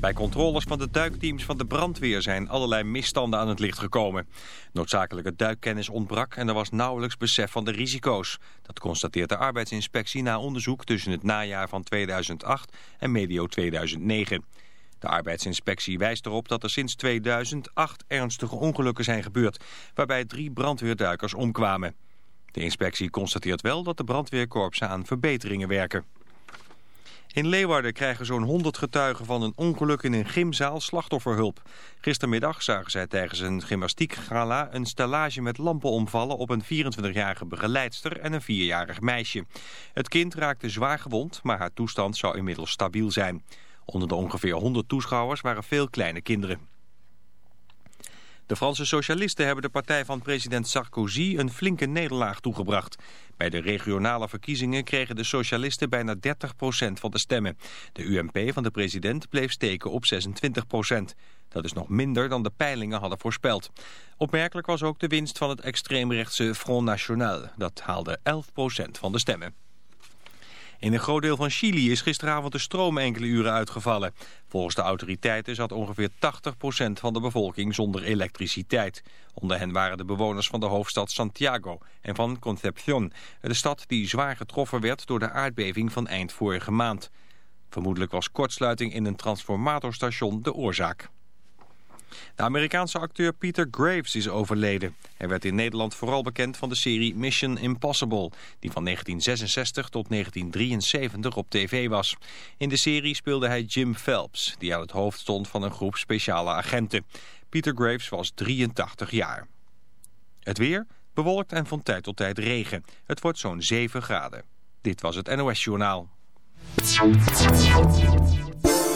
Bij controles van de duikteams van de brandweer zijn allerlei misstanden aan het licht gekomen. Noodzakelijke duikkennis ontbrak en er was nauwelijks besef van de risico's. Dat constateert de arbeidsinspectie na onderzoek tussen het najaar van 2008 en medio 2009. De arbeidsinspectie wijst erop dat er sinds 2008 ernstige ongelukken zijn gebeurd... waarbij drie brandweerduikers omkwamen. De inspectie constateert wel dat de brandweerkorpsen aan verbeteringen werken. In Leeuwarden krijgen zo'n 100 getuigen van een ongeluk in een gymzaal slachtofferhulp. Gistermiddag zagen zij tijdens een gymnastiekgala een stellage met lampen omvallen op een 24-jarige begeleidster en een 4-jarig meisje. Het kind raakte zwaar gewond, maar haar toestand zou inmiddels stabiel zijn. Onder de ongeveer 100 toeschouwers waren veel kleine kinderen. De Franse socialisten hebben de partij van president Sarkozy een flinke nederlaag toegebracht. Bij de regionale verkiezingen kregen de socialisten bijna 30% van de stemmen. De UMP van de president bleef steken op 26%. Dat is nog minder dan de peilingen hadden voorspeld. Opmerkelijk was ook de winst van het extreemrechtse Front National. Dat haalde 11% van de stemmen. In een groot deel van Chili is gisteravond de stroom enkele uren uitgevallen. Volgens de autoriteiten zat ongeveer 80% van de bevolking zonder elektriciteit. Onder hen waren de bewoners van de hoofdstad Santiago en van Concepción. De stad die zwaar getroffen werd door de aardbeving van eind vorige maand. Vermoedelijk was kortsluiting in een transformatorstation de oorzaak. De Amerikaanse acteur Peter Graves is overleden. Hij werd in Nederland vooral bekend van de serie Mission Impossible... die van 1966 tot 1973 op tv was. In de serie speelde hij Jim Phelps... die aan het hoofd stond van een groep speciale agenten. Peter Graves was 83 jaar. Het weer bewolkt en van tijd tot tijd regen. Het wordt zo'n 7 graden. Dit was het NOS Journaal.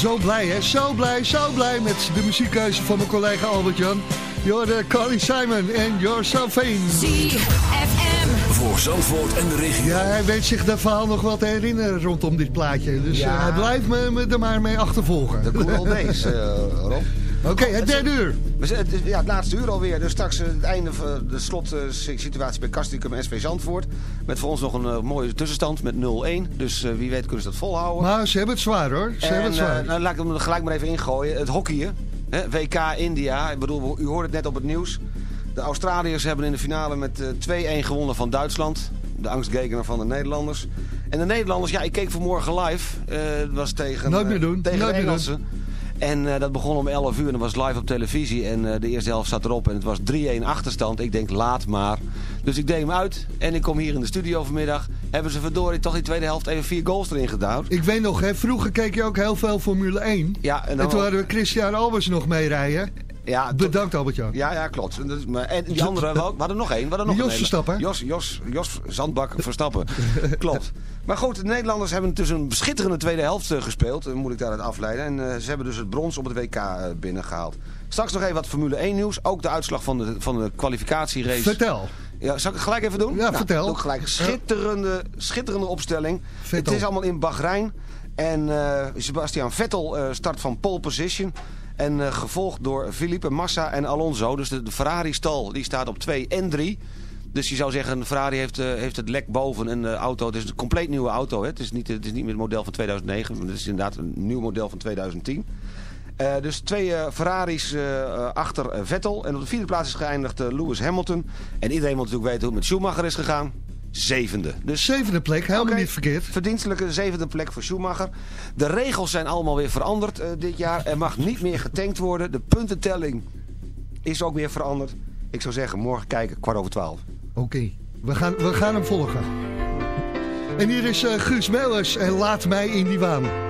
Zo blij, hè? Zo blij, zo blij met de muziekkeuze van mijn collega Albert-Jan. You're Carly Simon en You're So. ZFM. Voor Zandvoort en de regio. Ja, hij weet zich dat verhaal nog wel te herinneren rondom dit plaatje. Dus Ja. eh, hij blijft me, me er maar mee achtervolgen. De Cool Days, eh, Rob. Oké, het derde uur. Ja, het laatste uur alweer. Dus straks eh, het einde van de slotsituatie bij Kastikum en SV Zandvoort. Met voor ons nog een eh, mooie tussenstand met 0-1. Dus eh, wie weet kunnen ze dat volhouden. Maar ze hebben het zwaar hoor. Ze hebben en het zwaar. eh, nou, laat ik hem er gelijk maar even ingooien. Het hockeyen. Hè, WK India. Ik bedoel, u hoorde het net op het nieuws. De Australiërs hebben in de finale met eh, 2-1 gewonnen van Duitsland. De angstgekner van de Nederlanders. En de Nederlanders, ja, ik keek vanmorgen live. Het was tegen, Nooit meer doen, tegen nooit de meer Engelsen. En dat begon om 11 uur en dat was live op televisie. En de eerste helft zat erop en het was 3-1 achterstand. Ik denk, laat maar. Dus ik deed hem uit en ik kom hier in de studio vanmiddag. Hebben ze verdorie toch die tweede helft even vier goals erin gedouwd. Ik weet nog, hè, vroeger keek je ook heel veel Formule 1. Ja, en toen hadden we Christian Albers nog meerijden. ja, to- Bedankt Albert-Jan. Ja, ja, klopt. En is- maar- En die andere, we hadden er nog één. We hadden nog Jos een Verstappen. Jos, Jos, Jos Zandbak Verstappen. klopt. Maar goed, de Nederlanders hebben dus een schitterende tweede helft eh, gespeeld. Moet ik daaruit afleiden. En eh, ze hebben dus het brons op het WK eh, binnengehaald. Straks nog even wat Formule 1 nieuws. Ook de uitslag van de, van de kwalificatierace. Vertel. Ja, zal ik het gelijk even doen? Ja, vertel. Doe gelijk. Schitterende, schitterende opstelling. Vettel. Het is allemaal in Bahrein. En eh, Sebastian Vettel eh, start van pole position. En eh, gevolgd door Felipe Massa en Alonso. Dus de, de Ferrari-stal die staat op 2 en 3. Dus je zou zeggen, Ferrari heeft, heeft het lek boven. En de auto, het is een compleet nieuwe auto. Hè? Het, is niet, het is niet meer het model van 2009. maar Het is inderdaad een nieuw model van 2010. Eh, dus twee eh, Ferraris eh, achter Vettel. En op de vierde plaats is geëindigd Lewis Hamilton. En iedereen wil natuurlijk weten hoe het met Schumacher is gegaan. Zevende. Dus Zevende plek, helemaal niet verkeerd. Verdienstelijke zevende plek voor Schumacher. De regels zijn allemaal weer veranderd dit jaar. Er mag niet meer getankt worden. De puntentelling is ook weer veranderd. Ik zou zeggen, morgen kijken, kwart over twaalf. Oké, we, gaan, we gaan hem volgen. En hier is Guus Meeuwers en laat mij in die waan.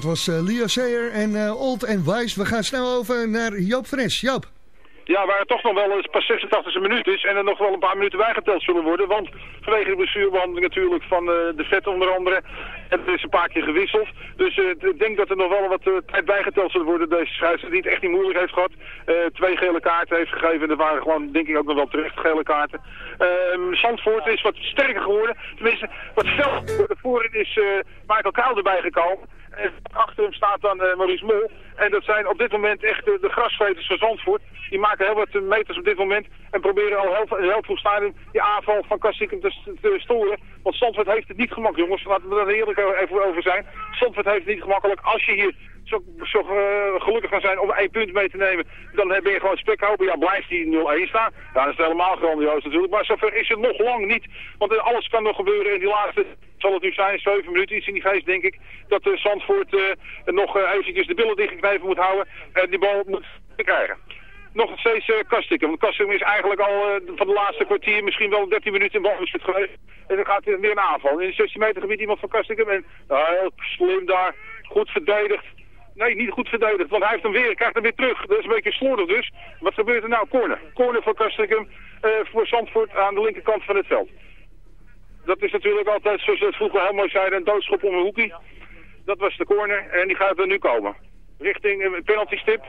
Dat was eh, Leo Sayer en eh, Old and Wise. We gaan snel over naar Joop Fres. Joop. Ja, waar het toch nog wel eens pas 86e minuut is en er nog wel een paar minuten bijgeteld zullen worden. Want vanwege de blessurebehandeling natuurlijk van eh, de vet onder andere. En er is een paar keer gewisseld. Dus ik denk dat er nog wel wat tijd bijgeteld zullen worden. Deze scheidsrechter die het echt niet moeilijk heeft gehad. Eh, twee gele kaarten heeft gegeven. En dat waren gewoon denk ik ook nog wel terecht gele kaarten. Ehm Zandvoort is wat sterker geworden. Tenminste, wat fel voorin is Michael Kuil erbij gekomen. Achter hem staat dan eh, Maurice Mol. En dat zijn op dit moment echt eh, de grasveters van Zandvoort. Die maken heel wat meters op dit moment. En proberen al heel, heel vroeg stadium die aanval van Kassikum te storen. Want Zandvoort heeft het niet gemakkelijk, jongens. Laten we er eerlijk even over zijn. Zandvoort heeft het niet gemakkelijk. Als je hier zo, zo eh, gelukkig gaan zijn om één punt mee te nemen, dan ben je gewoon spekhouden. Ja, blijft die 0-1 staan. Ja, dat is helemaal grandioos natuurlijk. Maar zover is het nog lang niet. Want eh, alles kan nog gebeuren in die laatste, zal het nu zijn, 7 minuten, iets in die geest denk ik, dat uh, Zandvoort eh, nog uh, eventjes de billen dichtgeknepen moet houden en die bal moet krijgen nog steeds uh. Want Kastikum is eigenlijk al uh, van de laatste kwartier misschien wel 13 minuten in balbezit geweest. En dan gaat hij weer een aanval. In het 16 meter gebied iemand van Kastikum. En heel slim daar. Goed verdedigd. Nee, niet goed verdedigd. Want hij heeft hem weer, krijgt hem weer terug. Dat is een beetje slordig dus. Wat gebeurt er nou? Corner. Corner voor Kastikum. voor Zandvoort aan de linkerkant van het veld. Dat is natuurlijk altijd, zoals we het vroeger heel mooi zeiden, een doodschop om een hoekie. Dat was de corner. En die gaat er nu komen. Richting penalty stip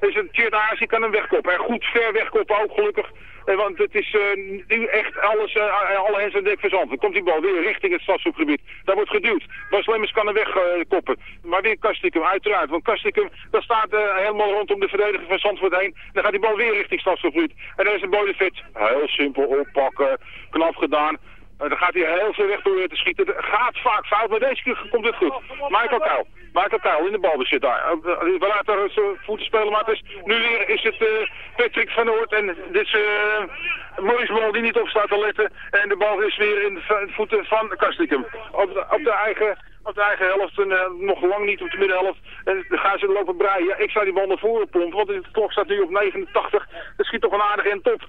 is een Tjeerd die kan hem wegkoppen. En goed ver wegkoppen ook gelukkig. Eh, want het is uh, nu echt alles, uh, alle hens aan dek verzand. Dan komt die bal weer richting het stadshoekgebied. Daar wordt geduwd. Bas kan hem wegkoppen. maar weer Kastikum, uiteraard. Want Kastikum, dat staat helemaal rondom de verdediger van Zandvoort heen. Dan gaat die bal weer richting stadshoekgebied. En daar is een Bodefit. Heel simpel oppakken. Knap gedaan. dan gaat hij heel veel weg door te schieten. Gaat vaak fout, maar deze keer komt het goed. Michael Kuil. Michael Kuil in de balbezit daar. We laten zijn voeten spelen, maar het is, nu weer is het uh, Patrick van Oort. En dit is uh, Maurice die niet op staat te letten. En de bal is weer in de voeten van Kastikum. Op de, op de eigen op de eigen helft en nog lang niet op de middenhelft. En dan gaan ze lopen breien. Ja, ik zou die bal naar voren pompen, want de klok staat nu op 89. Dat schiet toch een aardige in top.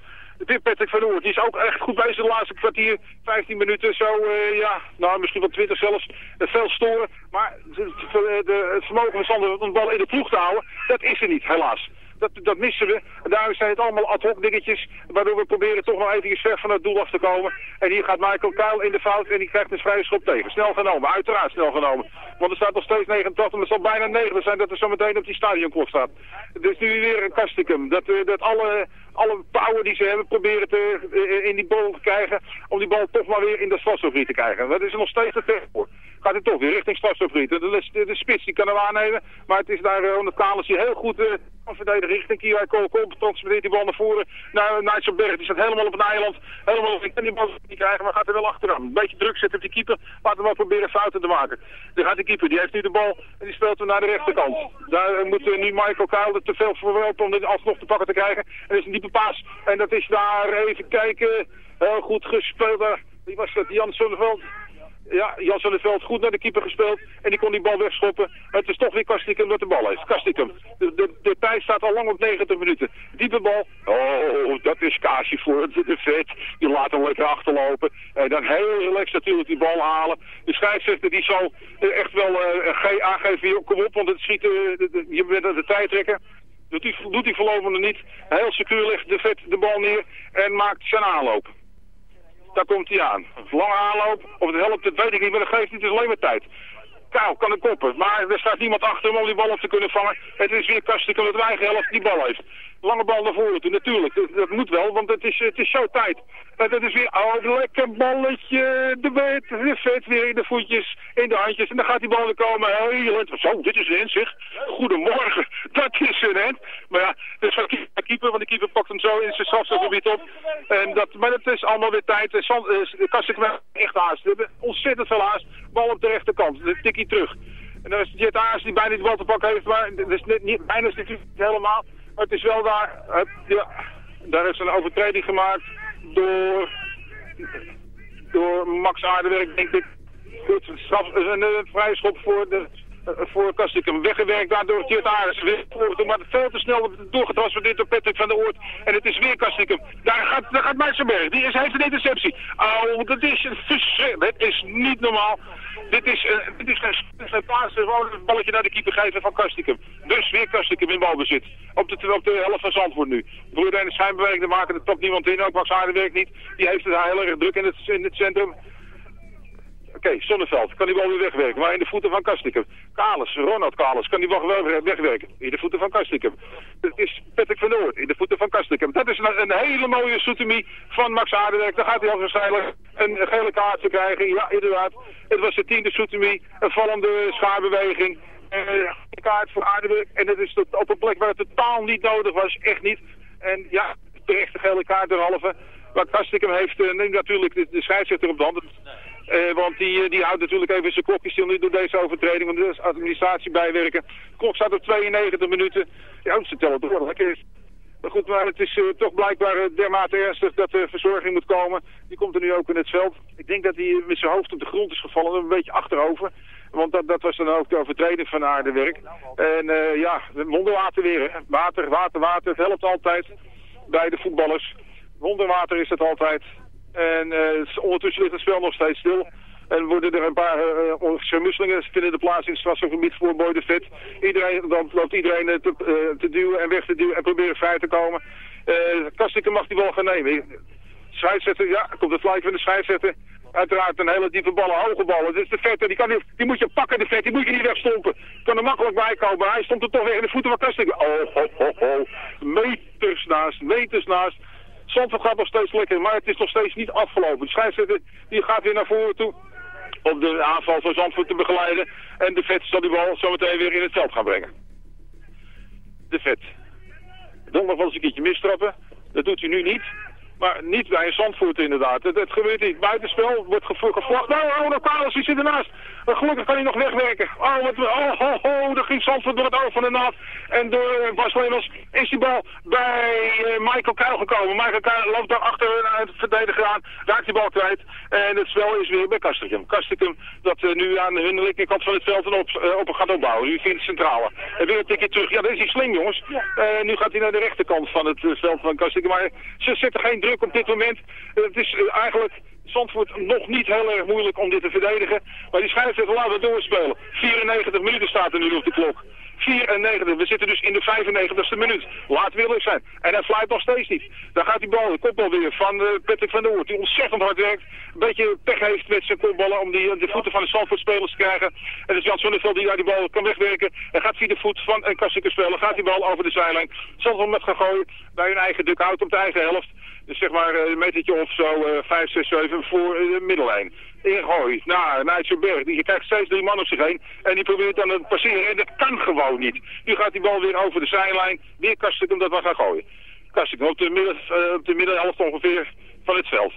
Dit Patrick van Oort, die is ook echt goed bezig de laatste kwartier, 15 minuten, zo, uh, ja, nou misschien wel 20 zelfs, veel storen. Maar de, het vermogen van Sander om de bal in de ploeg te houden, dat is er niet, helaas. Dat, dat missen we. Daarom zijn het allemaal ad hoc dingetjes. Waardoor we proberen toch nog even ver van het doel af te komen. En hier gaat Michael Kuil in de fout en die krijgt een vrije schop tegen. Snel genomen, uiteraard snel genomen. Want er staat nog steeds 89, maar het zal bijna 90 zijn dat er zo meteen op die stadionklok staat. Dus nu weer een kastikum. Dat, uh, dat alle, alle power die ze hebben proberen te, uh, in die bal te krijgen. Om die bal toch maar weer in de stadsofriet te krijgen. Dat is er nog steeds te ver. Gaat het toch weer richting stadsofriet. De, de, de, spits die kan hem aannemen. Maar het is daar uh, de Kalis die heel goed kan verdedigen richting Kiwai Kool. Transporteert die bal naar voren naar Nijtselberg. Die staat helemaal op een eiland. Helemaal, ik kan die bal niet krijgen, maar gaat er wel achteraan. Een beetje druk zetten op die keeper. Laat hem wel proberen fouten te maken. Dan gaat die keeper, die heeft nu de bal en die speelt hem naar de rechterkant. Daar moet uh, nu Michael Kuil te veel voor om dit alsnog te pakken te krijgen. En dat is een diepe paas. En dat is daar, even kijken, heel goed gespeeld. Wie was dat? Jan Zonneveld. Ja, Jan Zonneveld goed naar de keeper gespeeld. En die kon die bal wegschoppen. Het is toch weer Kastikum dat de bal heeft. Kastikum. De, de, de tijd staat al lang op 90 minuten. Diepe bal. Oh, dat is Kaasje voor de vet. Die laat hem lekker achterlopen. En dan heel relaxed natuurlijk die bal halen. De scheidsrechter die zal echt wel uh, aangeven. Kom op, want het schiet, de, je bent aan de tijd trekken. Doet hij, doet voorlopig niet. Heel secuur legt de vet de bal neer en maakt zijn aanloop. Daar komt hij aan. Lange aanloop, of het helpt, dat weet ik niet, maar dat geeft niet, het is alleen maar tijd. Kou kan de koppen, maar er staat niemand achter om die bal op te kunnen vangen. Het is weer Kastikum dat eigen helft die bal heeft. Lange bal naar voren toe, natuurlijk. Dat, dat moet wel, want het is, het is zo tijd. En dat is weer, oh, lekker balletje. De wet, de vet weer in de voetjes, in de handjes. En dan gaat die bal weer komen. Heel Zo, dit is een end, zeg. Goedemorgen. Dat is een end. Maar ja, dus van de keeper, want de keeper pakt hem zo in zijn strafstofgebied op. En dat, maar dat is allemaal weer tijd. De Kastikum echt haast. We ontzettend veel haast. Bal op de rechterkant. De tikkie terug. En dan is Jet Aars die bijna die bal te pakken heeft. Maar dat is net, niet, bijna is het niet helemaal. Maar het is wel daar, het, ja, daar is een overtreding gemaakt door, door Max Aardenwerk, denk ik. Goed, een, een vrije schop voor de voor Kastikum weggewerkt, daardoor Tjeerd Ares weer maar veel te snel doorgetransporteerd door Patrick van der Oort. En het is weer Kastikum. Daar gaat, daar gaat die is, heeft een interceptie. Oh, dat is een verschrikkelijk, het is niet normaal. Dit is, uh, dit is een, een plaats, gewoon een balletje naar de keeper geven van Kastikum. Dus weer Kastikum in balbezit. Op de, op de helft van Zandvoort nu. Probeert een schijnbeweging te maken, er topt niemand in, ook Max Aardenwerk niet. Die heeft het heel erg druk in het, in het centrum. Oké, okay, Sonneveld kan die bal weer wegwerken, maar in de voeten van Kastikum. Kalis, Ronald Kalis, kan die bal wel wegwerken, in de voeten van Kastikum. Het is Patrick van Noord, in de voeten van Kastikum. Dat is een, hele mooie soetemie van Max Aardenwerk. Dan gaat hij al waarschijnlijk een gele kaart te krijgen. Ja, inderdaad. Het was de tiende soetemie, een vallende schaarbeweging. Uh, een kaart voor Aardenwerk. En dat is op een plek waar het totaal niet nodig was, echt niet. En ja, terecht de gele kaart derhalve. Maar Kastikum heeft eh, neemt natuurlijk de, de scheidsrechter op de hand. Eh, want die, eh, die houdt natuurlijk even zijn klokje stil nu door deze overtreding. Want is administratie bijwerken. De klok staat op 92 minuten. Ja, ze tellen toch wel lekker. Maar goed, maar het is eh, toch blijkbaar dermate ernstig dat er verzorging moet komen. Die komt er nu ook in het veld. Ik denk dat hij met zijn hoofd op de grond is gevallen, een beetje achterover. Want dat, dat was dan ook de overtreding van Aardewerk. En ja, wonderwater weer. Water, water, water. Het helpt altijd bij de voetballers. Wonderwater is het altijd. En eh, ondertussen ligt het spel nog steeds stil. En worden er een paar uh, vinden de plaats in het strafgebied voor Boy de Vet. Iedereen, dan loopt iedereen te, te duwen en weg te duwen en proberen vrij te komen. Uh, mag die wel gaan nemen. Scheidsrechter, ja, komt het fluit van de scheidsrechter. Uiteraard een hele diepe ballen, hoge ballen. Dus de vet, die, kan, die moet je pakken, de vet, die moet je niet wegstompen. Kan er makkelijk bij komen, maar hij stond er toch weer in de voeten van Kastikken. Oh, ho, ho, ho. Meters naast, meters naast. Zandvoort gaat nog steeds lekker, maar het is nog steeds niet afgelopen. De scheidsrechter die gaat weer naar voren toe om de aanval van Zandvoort te begeleiden. En de vet zal die bal zometeen weer in het veld gaan brengen. De vet. Wil nog wel eens een keertje mistrappen. Dat doet hij nu niet. Maar niet bij een Zandvoort inderdaad. Het, het gebeurt niet. Buitenspel wordt gevlacht. Nou, oh, nou, Carlos, die zit ernaast. Maar gelukkig kan hij nog wegwerken. Oh, wat, oh, oh, oh, daar ging Zandvoort door het oog van de naad. En door eh, Bas is die bal bij eh, Michael Kuil gekomen. Michael Kuil loopt daar achter naar het verdediger aan. Raakt die bal kwijt. En het spel is weer bij Kastikum. Kastikum dat eh, nu aan hun linkerkant van het veld en op, eh, op gaat opbouwen. Nu via de centrale. En weer een tikje terug. Ja, dat is hij slim, jongens. Eh, nu gaat hij naar de rechterkant van het eh, veld van Kastikum. Maar ze zetten geen druk op dit moment. Het is eh, eigenlijk Zandvoort nog niet heel erg moeilijk om dit te verdedigen. Maar die scheidsrechter laten we doorspelen. 94 minuten staat er nu op de klok. 94, we zitten dus in de 95ste minuut. Laat willig zijn. En hij fluit nog steeds niet. Dan gaat die bal, de kopbal weer van eh, Patrick van der Oort. Die ontzettend hard werkt. Een beetje pech heeft met zijn kopballen om die, de voeten van de Zandvoort-spelers te krijgen. En is Jan Sonneveld die daar die bal kan wegwerken. En gaat via de voet van een Kassiker spelen. Gaat die bal over de zijlijn. Zandvoort met gaan gooien bij hun eigen dugout op de eigen helft. Dus zeg maar eh, een metertje of zo, eh 5, 6, 7 voor eh, de middellijn. Ingooi naar Nijtsenberg. Die krijgt steeds drie man op zich heen. En die probeert dan te passeren. En dat kan gewoon niet. Nu gaat die bal weer over de zijlijn. Weer Kastikum dat we gaan gooien. Kastikum op de, midden, eh, op de middenhelft ongeveer van het veld.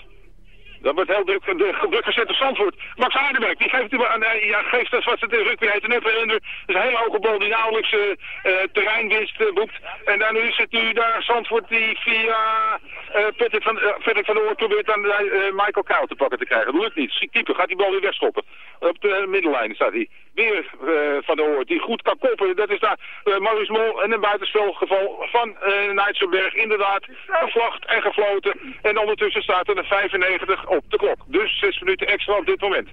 Dat wordt heel druk, druk gezet op Zandvoort. Max Aardenberg, die geeft, eh, ja, geeft dat wat ze de rugby heet. Net weer. Dat is een hele hoge bal die nauwelijks eh, terreinwinst boekt. En dan nu zit nu daar Zandvoort die via Van, eh, Patrick van der Oort probeert dan eh, Michael Kou te pakken te krijgen. Dat lukt niet. Keeper gaat die bal weer wegschoppen. Op de middenlijn staat hij. Weer eh, van der Oort die goed kan koppen. Dat is daar eh, Maurice Mol en een buitenspelgeval van eh Nijtsenberg. Inderdaad gevlacht en gefloten. En ondertussen staat er een 95 op de klok. Dus 6 minuten extra op dit moment.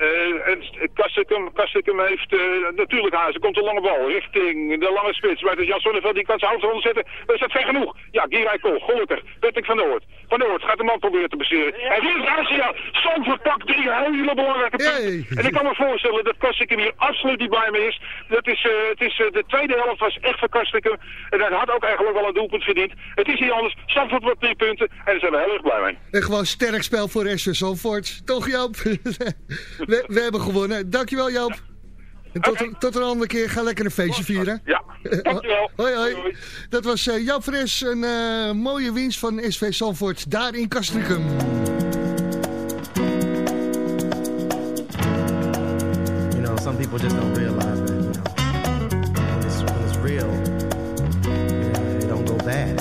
Eh, en Kastikum, Kastikum heeft uh, natuurlijk hazen. komt een lange bal richting de lange spits. Maar het is Jan Sonneveld die kan zijn hoofd eronder zetten. Maar is dat ver genoeg? Ja, Giray Kool, gelukkig. Patrick van Noord. Van Noord gaat de man proberen te baseren. En hier is Asia. Zandvoort pakt drie hele belangrijke punten. En ik kan me voorstellen dat Kastikum hier absoluut niet blij mee is. Dat is, uh, het is uh, de tweede helft was echt voor Kastikum. En hij had ook eigenlijk wel een doelpunt verdiend. Het is niet anders. Zandvoort wordt drie punten. En daar zijn we heel erg blij mee. En gewoon sterk spel voor SV Zandvoort. Toch Joop? we, we hebben gewonnen. Dankjewel Joop. En tot, een, tot een andere keer. Ga lekker een feestje vieren. Ja, dankjewel. hoi, hoi. Dat was uh, Joop Fres. Een uh, mooie winst van SV Zandvoort. Daar in Castricum. You know, some people just don't realize that, you know, when it's, when it's real, you know, it don't go bad.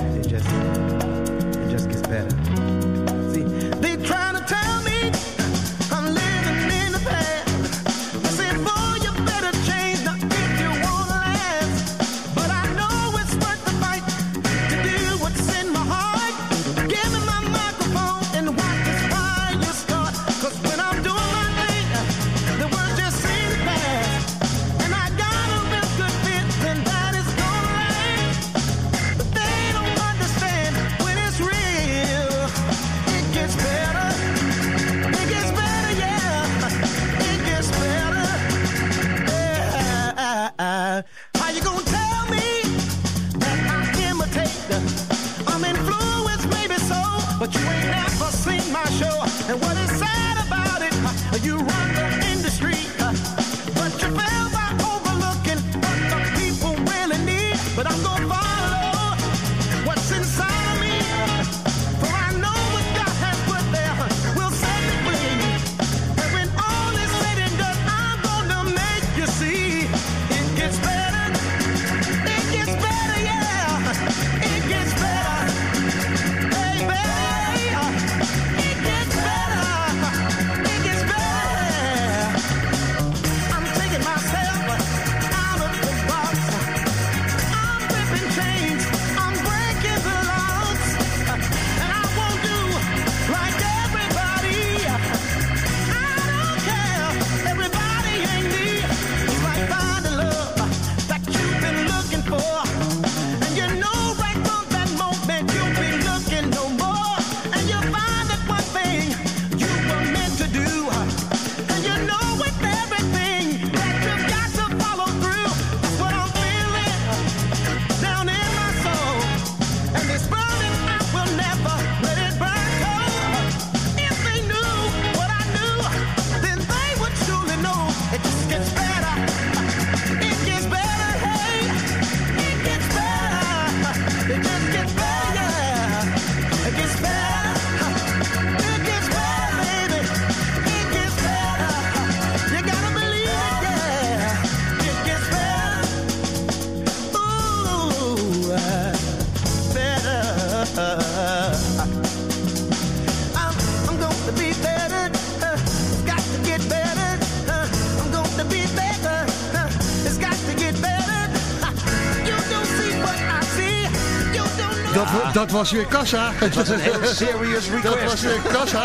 Dat, wa- dat was weer kassa. Het was een heel serious Dat request. was weer kassa.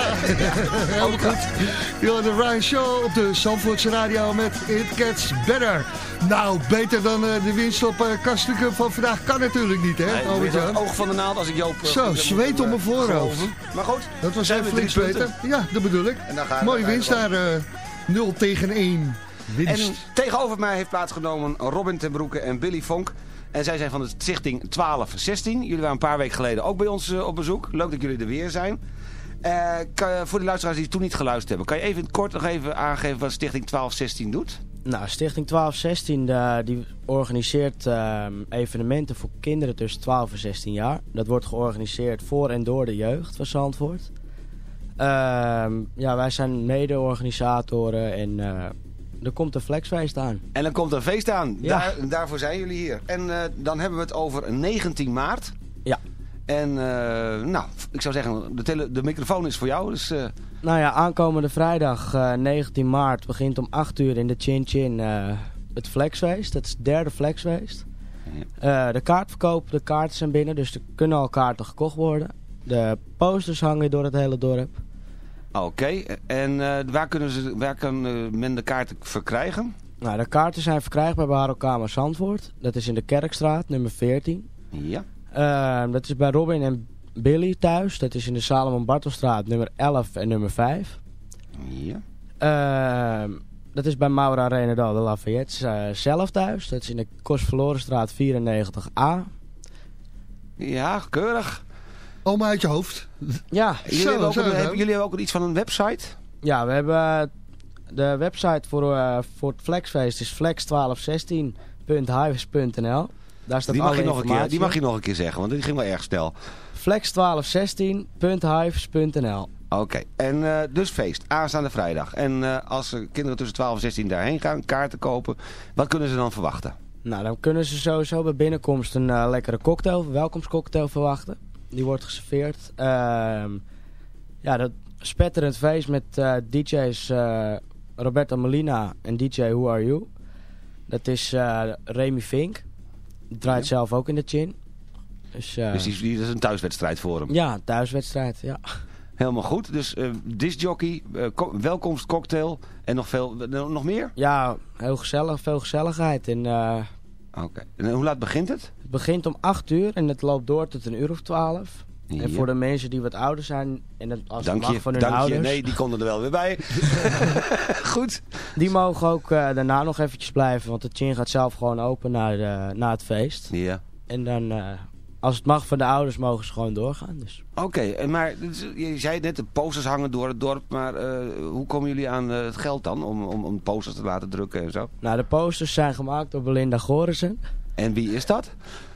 Heel goed. Yo, de Ryan Show op de Zandvoortse Radio met It Gets Better. Nou, beter dan eh, de winst op uh, van vandaag kan natuurlijk niet, hè, Nee, het oog van de naald als ik Joop... eh, Zo, zweet op mijn voorhoofd. Maar goed, Dat was even flink zweten. Ja, dat bedoel ik. Gaan- Mooie winst daar. eh 0 tegen 1 winst. En tegenover mij heeft plaatsgenomen Robin ten Broeke en Billy Vonk. En zij zijn van de stichting 1216. Jullie waren een paar weken geleden ook bij ons op bezoek. Leuk dat jullie er weer zijn. Kan- voor de luisteraars die toen niet geluisterd hebben... kan je even kort nog even aangeven wat stichting 1216 doet? Nou, Stichting 1216 eh, die organiseert ehm, evenementen voor kinderen tussen 12 en 16 jaar. Dat wordt georganiseerd voor en door de jeugd van Zandvoort. Ehm, ja, wij zijn mede-organisatoren en eh, er komt een flexfeest aan. En dan komt een feest aan. Ja. Daar, daarvoor zijn jullie hier. En eh, dan hebben we het over 19 maart. Ja. En eh, nou, ik zou zeggen, de, tele- de microfoon is voor jou. Dus eh, Nou ja, aankomende vrijdag eh, 19 maart begint om 8 uur in de Chin Chin eh, het flexfeest. Dat is het derde flexfeest. Eh, de kaartverkoop, de kaarten zijn binnen, dus er kunnen al kaarten gekocht worden. De posters hangen door het hele dorp. oké. En eh, waar, kunnen ze, waar kan eh, men de kaarten verkrijgen? Nou, de kaarten zijn verkrijgbaar bij Harokamer Zandvoort. Dat is in de Kerkstraat, nummer 14. Ja. Eh, dat is bij Robin en Billy thuis. Dat is in de Salomon Bartelstraat, nummer 11 en nummer 5. Ja. Eh, dat is bij Maura Renedal de Lafayette eh, zelf thuis. Dat is in de Kostverlorenstraat 94A. Ja, keurig. Allemaal uit je hoofd. Ja, Jullie, Zo, hebben, ook zo, een, zo. hebben- jullie hebben ook iets van een website? ja we hebben eh, de website voor, eh, voor het Flexfeest is flex1216.hives.nl. Daar staat Die mag, je nog een keer, die mag je nog een keer zeggen, want die ging wel erg snel. flex1216.hives.nl. Oké, en eh, dus feest, aanstaande vrijdag. En eh, als er kinderen tussen 12 en 16 daarheen gaan, kaarten kopen, wat kunnen ze dan verwachten? Nou, dan kunnen ze sowieso bij binnenkomst een eh, lekkere cocktail, welkomstcocktail verwachten. Die wordt geserveerd. Ehm, ja, dat spetterend feest met DJ's Roberto Molina en DJ Who Are You. Dat is Remy Fink. Draait zelf ook in de chin. Dus, Dus die, die, dat is een thuiswedstrijd voor hem. ja, thuiswedstrijd, ja. Helemaal goed. Dus eh discjockey, eh, ko- welkomstcocktail en nog veel, nog meer? Ja, heel gezellig, veel gezelligheid. En, Oké. En hoe laat begint het? het begint om 8 uur en het loopt door tot een uur of 12. En voor de mensen die wat ouder zijn, en het, als Dank het mag je, van hun dank je. ouders, Nee, die konden er wel weer bij. goed. die mogen ook eh, daarna nog eventjes blijven. Want de chin gaat zelf gewoon open na, de, na het feest. Ja. En dan, eh, als het mag van de ouders, mogen ze gewoon doorgaan. Dus. Oké, maar dus, je zei net, de posters hangen door het dorp. Maar eh, hoe komen jullie aan eh, het geld dan om, om, om posters te laten drukken en zo? Nou, de posters zijn gemaakt door Belinda Gorissen. En wie is dat?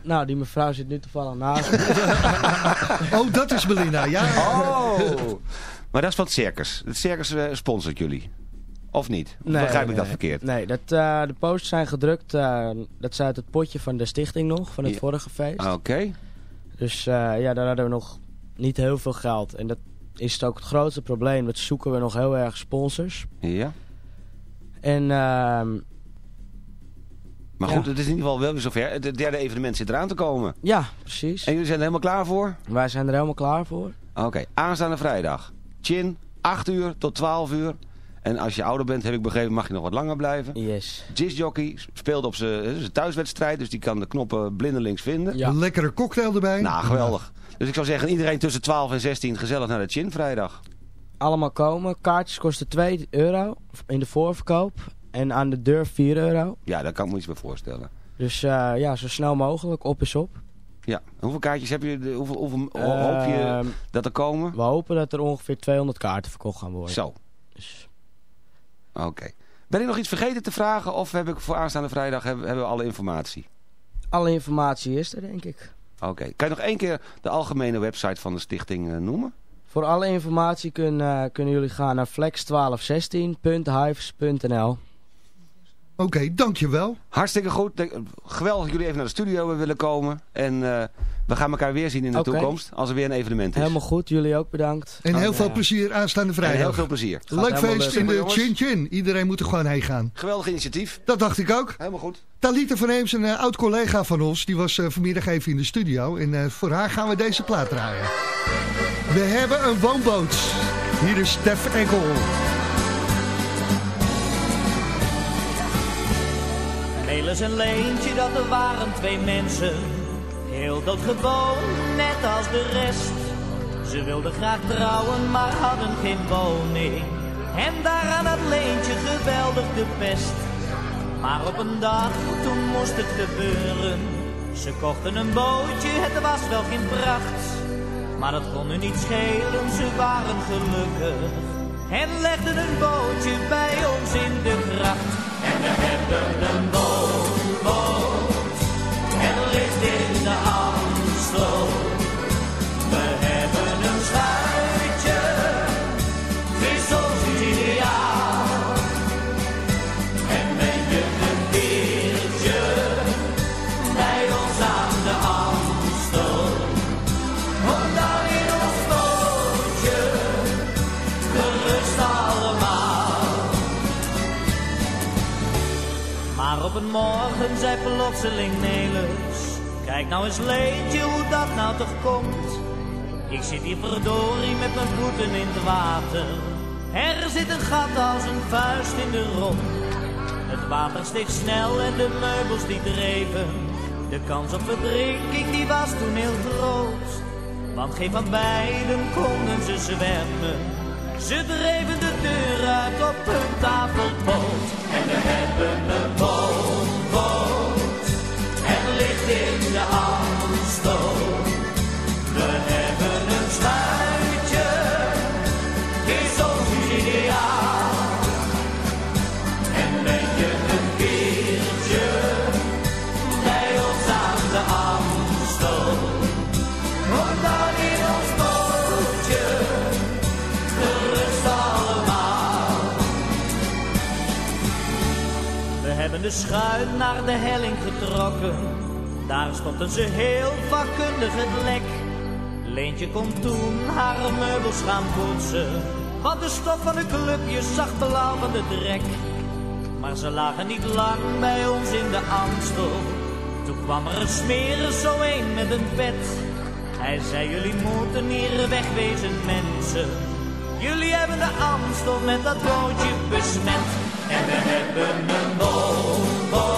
Nou, die mevrouw zit nu toevallig naast me. Oh, dat is Belinda, ja. Oh! maar dat is van het circus. Het circus eh, sponsort jullie. Of niet? Of begrijp ik dat nee. verkeerd? Nee, dat, eh, de posters zijn gedrukt. eh, dat is uit het potje van de stichting nog, van het Ja. vorige feest. Oké. Dus eh, ja, daar hadden we nog niet heel veel geld. En dat is het ook het grootste probleem. Dat zoeken we nog heel erg sponsors. Ja. En Maar Ja. goed, het is in ieder geval wel weer zover. Het derde evenement zit eraan te komen. ja, precies. En jullie zijn er helemaal klaar voor? Wij zijn er helemaal klaar voor. Oké, aanstaande vrijdag. Chin, 8 uur tot 12 uur. En als je ouder bent, heb ik begrepen, mag je nog wat langer blijven. Yes. Jockey speelt op zijn het is een thuiswedstrijd, dus die kan de knoppen blindelings vinden. Ja. Een lekkere cocktail erbij. Nou, geweldig. Dus ik zou zeggen, iedereen tussen 12 en 16 gezellig naar de Chin vrijdag. Allemaal komen. Kaartjes kosten 2 euro in de voorverkoop. En aan de deur 4 euro. Ja, daar kan ik me iets bij voorstellen. Dus eh, ja, zo snel mogelijk. Op is op. Ja, hoeveel kaartjes heb je, hoeveel, hoeveel ho- hoop je Ehm, dat er komen? we hopen dat er ongeveer 200 kaarten verkocht gaan worden. Zo, Dus, oké. Ben ik nog iets vergeten te vragen of heb ik voor aanstaande vrijdag hebben, hebben we alle informatie? Alle informatie is er, denk ik. Oké. Kan je nog één keer de algemene website van de stichting eh, noemen? Voor alle informatie kun, eh, kunnen jullie gaan naar flex1216.hives.nl. Oké, dankjewel. Hartstikke goed. Geweldig dat jullie even naar de studio willen komen. En eh, we gaan elkaar weer zien in de toekomst als er weer een evenement is. Helemaal goed, jullie ook bedankt. En heel veel plezier aanstaande En vrijdag. heel veel plezier. Leuk helemaal feest in de Jongens. Chin Chin. Iedereen moet er gewoon heen gaan. Geweldig initiatief. Dat dacht ik ook. Helemaal goed. Talita van Eems, een eh, oud collega van ons, die was eh, vanmiddag even in de studio. En eh, voor haar gaan we deze plaat draaien. We hebben een woonboot. Hier is Stef Enkel. Melis en Leentje, dat er waren twee mensen. Heel doodgewoon, net als de rest. Ze wilden graag trouwen, maar hadden geen woning. En daaraan had Leentje geweldig de pest. Maar op een dag, toen moest het gebeuren. Ze kochten een bootje, het was wel geen pracht. Maar dat kon hun niet schelen, ze waren gelukkig. En legden een bootje bij ons in de gracht. En we hebben een woonboot. Morgen zei plotseling Nelis Kijk nou eens Leentje hoe dat nou toch komt. Ik zit hier verdorie met mijn voeten in het water. Er zit een gat als een vuist in de romp Het water steeg snel en de meubels die dreven. De kans op verdrinking die was toen heel groot. Want geen van beiden konden ze zwemmen ze dreven de deur uit op hun tafelpoot. En we hebben een woonboot. Het ligt in de Amstel. De schuit naar de helling getrokken. Daar stopten ze heel vakkundig het lek. Leentje kon toen haar meubels gaan poetsen. Want de stof van de clubjes zag blauw van de drek. Maar ze lagen niet lang bij ons in de Amstel. Toen kwam er een smerig zo een met een pet. Hij zei, jullie moeten hier wegwezen mensen. Jullie hebben de Amstel met dat bootje besmet. En we hebben een woonboot.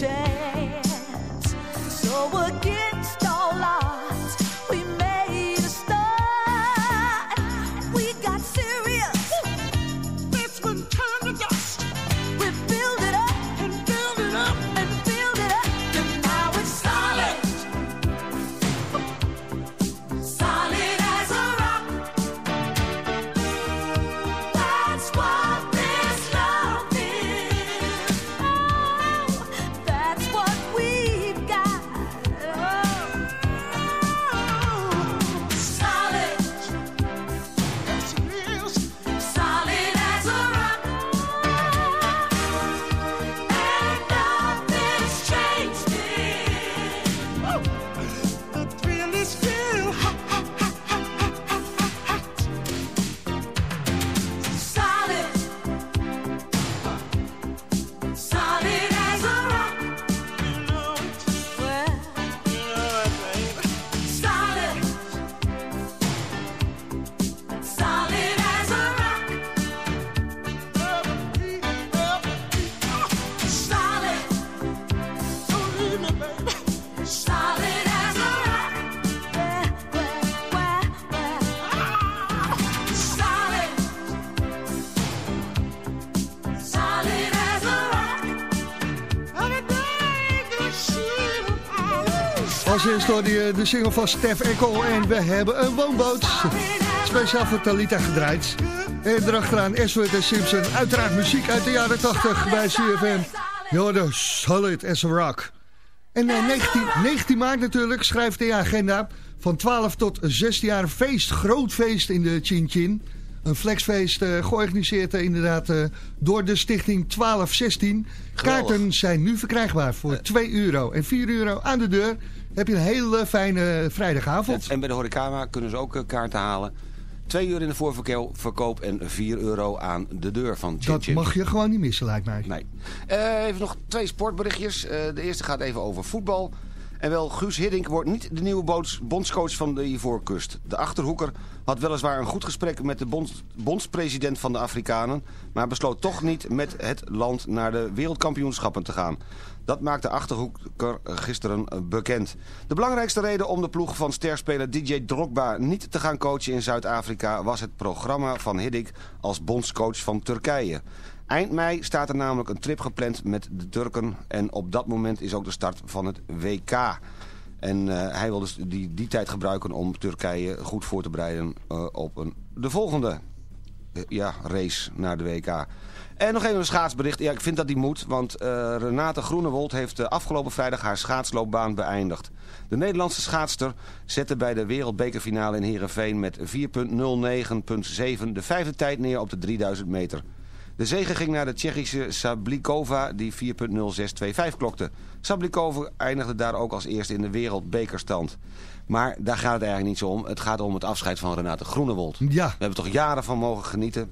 change. Hoorde je de single van Stef Eckel en we hebben een woonboot. Speciaal voor Talita gedraaid. En erachteraan Ashford en Simpson. Uiteraard muziek uit de jaren 80 bij CFM. Jorden, solid as a rock. En eh, 19, 19 maart natuurlijk schrijft de agenda van 12 tot 16 jaar feest. Groot feest in de Chin Chin. Een flexfeest eh, georganiseerd eh, inderdaad eh, door de stichting 1216. Kaarten zijn nu verkrijgbaar voor 2 euro en 4 euro aan de deur. Heb je een hele fijne vrijdagavond. En bij de horecama kunnen ze ook eh, kaarten halen. 2 uur in de voorverkoop en 4 euro aan de deur van Chin Dat Chin. mag je gewoon niet missen, lijkt mij. Nee. Eh, even nog twee sportberichtjes. Eh, de eerste gaat even over voetbal. En wel, Guus Hiddink wordt niet de nieuwe bondscoach van de Ivoorkust. De Achterhoeker had weliswaar een goed gesprek met de bonds- bondspresident van de Afrikanen... maar besloot toch niet met het land naar de wereldkampioenschappen te gaan. Dat maakte Achterhoeker gisteren bekend. De belangrijkste reden om de ploeg van sterspeler DJ Drogba niet te gaan coachen in Zuid-Afrika... was het programma van Hiddink als bondscoach van Turkije. Eind mei staat er namelijk een trip gepland met de Turken. En op dat moment is ook de start van het WK. En eh, hij wil dus die, die tijd gebruiken om Turkije goed voor te bereiden eh, op een, de volgende eh, ja, race naar de WK. En nog even een schaatsbericht. Ja, ik vind dat die moet, want eh, Renate Groenewold heeft eh, afgelopen vrijdag haar schaatsloopbaan beëindigd. De Nederlandse schaatster zette bij de wereldbekerfinale in Heerenveen met 4.09.7 de vijfde tijd neer op de 3000 meter. De zege ging naar de Tsjechische Sablikova die 4.0625 klokte. Sablikova eindigde daar ook als eerste in de wereldbekerstand. Maar daar gaat het eigenlijk niet zo om. Het gaat om het afscheid van Renate Groenewold. Ja. We hebben toch jaren van mogen genieten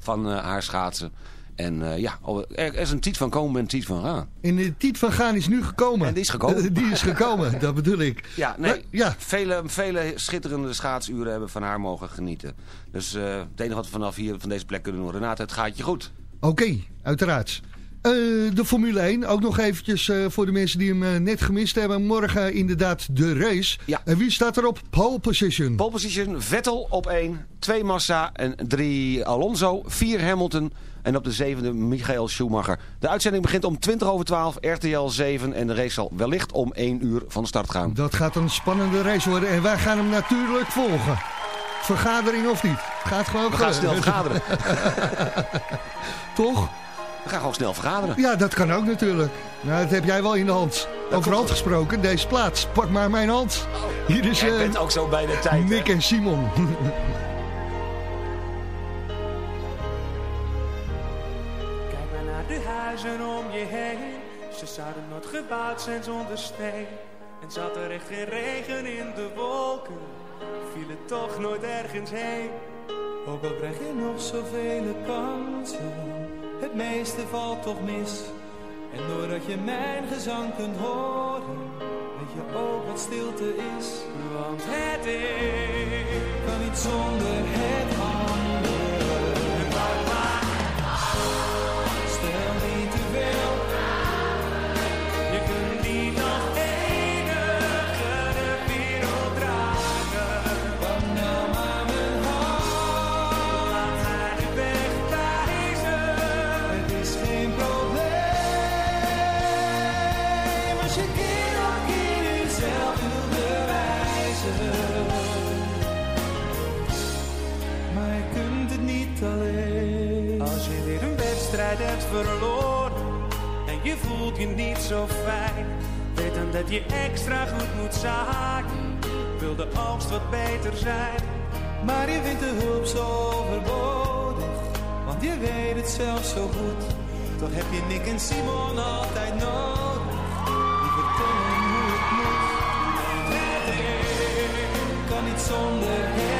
van eh, haar schaatsen. En eh, ja, oh, er is een tiet van komen en een tiet van gaan. En de tiet van gaan is nu gekomen. En die is gekomen. die is gekomen, dat bedoel ik. Ja, nee, Maar, ja. Vele, vele schitterende schaatsuren hebben van haar mogen genieten. Dus eh, het enige wat we vanaf hier van deze plek kunnen doen, Renate, het gaat je goed. Oké, uiteraard. Eh, de Formule 1, ook nog eventjes eh, voor de mensen die hem eh, net gemist hebben. Morgen inderdaad de race. Ja. En wie staat er op pole position? Pole position, Vettel op 1, 2 Massa en 3 Alonso, 4 Hamilton en op de zevende Michael Schumacher. De uitzending begint om 20 over 12, RTL 7 en de race zal wellicht om 1 uur van start gaan. Dat gaat een spannende race worden en wij gaan hem natuurlijk volgen. Vergadering of niet? Gaat gewoon We gaan snel vergaderen. Toch? We gaan gewoon snel vergaderen. Ja, dat kan ook natuurlijk. Nou, dat heb jij wel in de hand. Over hand gesproken, deze plaats. Pak maar mijn hand. Hier is Jij eh, bent ook zo bij de tijd. hè? Nick en Simon. Kijk maar naar de huizen om je heen. Ze zouden nooit gebouwd zijn zonder steen. En zat er echt geen regen in de wolken, viel het toch nooit ergens heen. Ook al krijg je nog zoveel kansen, het meeste valt toch mis. En doordat je mijn gezang kunt horen, weet je ook wat stilte is. Want het is, kan niet zonder het andere. Je niet zo fijn, weet dan dat je extra goed moet zaken. Wil de oogst wat beter zijn, maar je vindt de hulp zo overbodig, want je weet het zelf zo goed. Toch heb je Nick en Simon altijd nodig, die vertellen hoe het moet. Het kan niet zonder het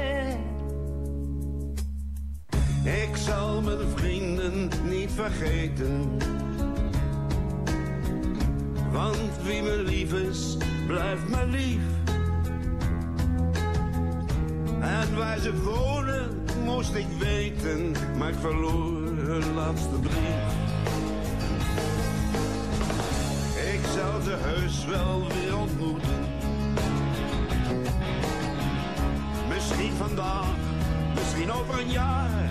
Vergeten. Want wie me lief is, blijft me lief. En waar ze wonen, moest ik weten, maar ik verloor hun laatste brief. Ik zal ze heus wel weer ontmoeten. Misschien vandaag, misschien over een jaar.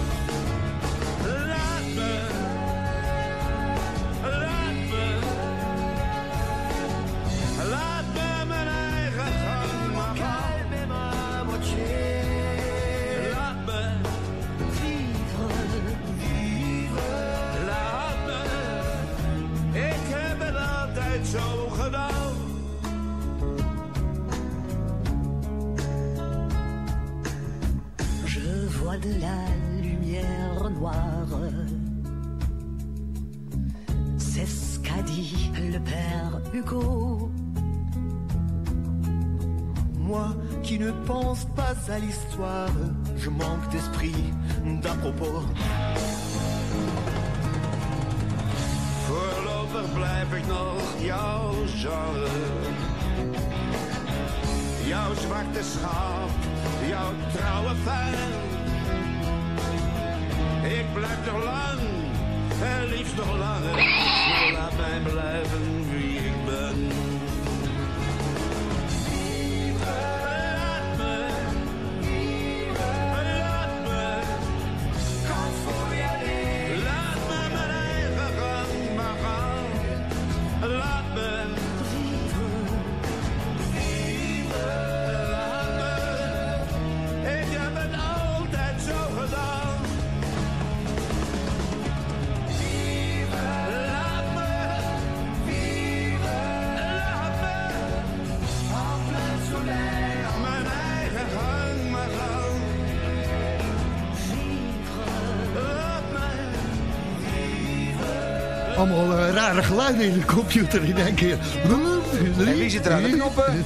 Pense pas à l'histoire, je manque d'esprit d'à propos. Voorlopig blijf ik nog jouw genre. Jouw zwarte schaap, jouw trouwe fan. Ik blijf nog lang, en liefst nog langer. Laat mij blijven Allemaal eh, rare geluiden in de computer in één keer. En wie zit er aan de knoppen?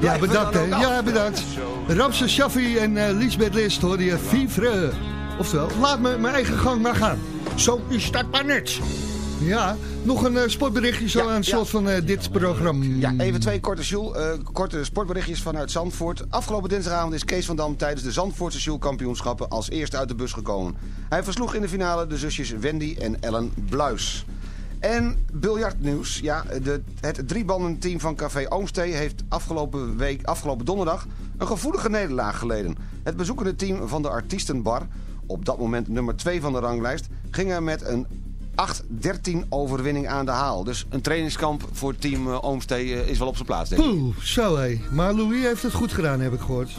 Ja, bedankt. dan hè. Ja, bedankt. Ramse Shaffi en eh, Lisbeth List hoorde je Vivre. Oftewel, laat me mijn eigen gang maar gaan. Zo is dat maar net. Ja, nog een eh, sportberichtje zo aan het slot van eh, dit programma. Ja, even twee korte, Sjoel, eh, korte sportberichtjes vanuit Zandvoort. Afgelopen dinsdagavond is Kees van Dam tijdens de Zandvoortse Sjoelkampioenschappen als eerste uit de bus gekomen. Hij versloeg in de finale de zusjes Wendy en Ellen Bluis. En biljartnieuws. Ja, de, het driebandenteam van Café Oomstee heeft afgelopen, week, afgelopen donderdag een gevoelige nederlaag geleden. Het bezoekende team van de Artiestenbar, op dat moment nummer 2 van de ranglijst, ging er met een 8-13 overwinning aan de haal. Dus een trainingskamp voor team eh, Oomstee eh, is wel op zijn plaats, denk ik. Poeh, zo hé. Maar Louis heeft het goed gedaan, heb ik gehoord.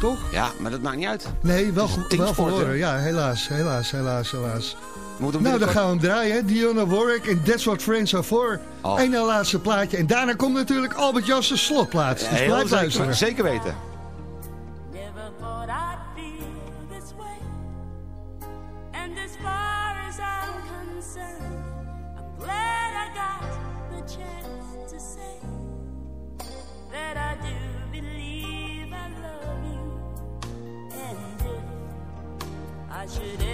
Toch? Ja, maar dat maakt niet uit. Nee, wel, wel verloren. Ja, helaas, helaas, helaas, helaas. Moet Nou, dan gaan we hem draaien. Dionne Warwick en That's What Friends Are For. Oh. Eén na laatste plaatje. En daarna komt natuurlijk Albert Janssen slotplaats. Dus Heel blijf zeker, luisteren. zeker weten. Never thought I'd feel this way. And as far as I'm concerned, I'm glad I got the chance to say that I do believe I love you. And if I should